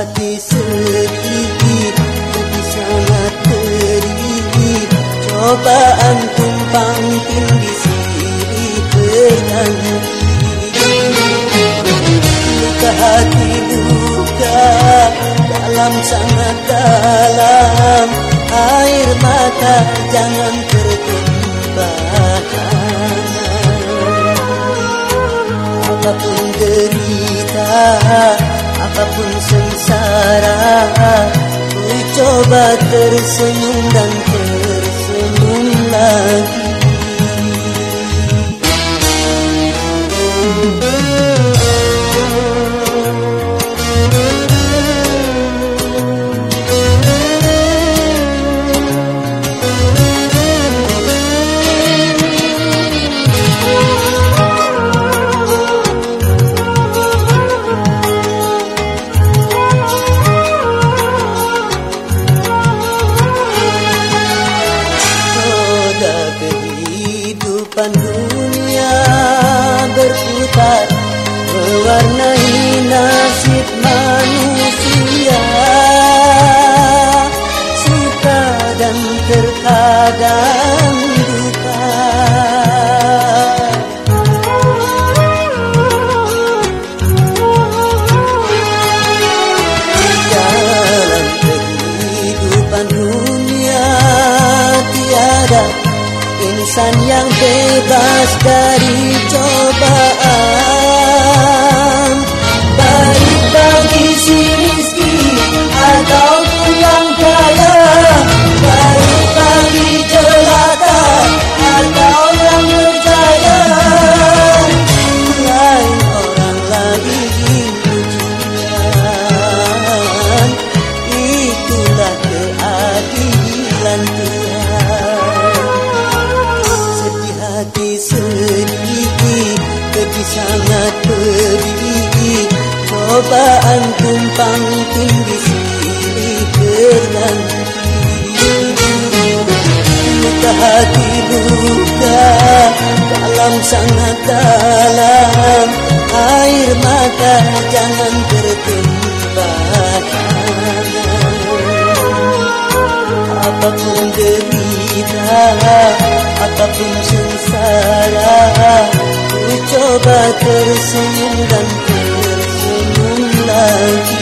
hati sedih, hati sangat teridik Cobaan tumpang pangkin di sini Luka hati luka Dalam sangat dalam. Air mata jangan tertumpahkan Apapun derita Apapun derita coba tersenyum dan tersenyum lagi kehidupan dunia berputar mewarnai nasib manusia. Suka dan terkadang duka. Dalam kehidupan dunia insan yang bebas dari sangat pedih. Cobaan tumpang tinggi silih berganti Luka hati luka Dalam sangat dalam. Air mata jangan tertumpah Apapun derita Apapun sengsara Ku coba tersenyum dan tersenyum lagi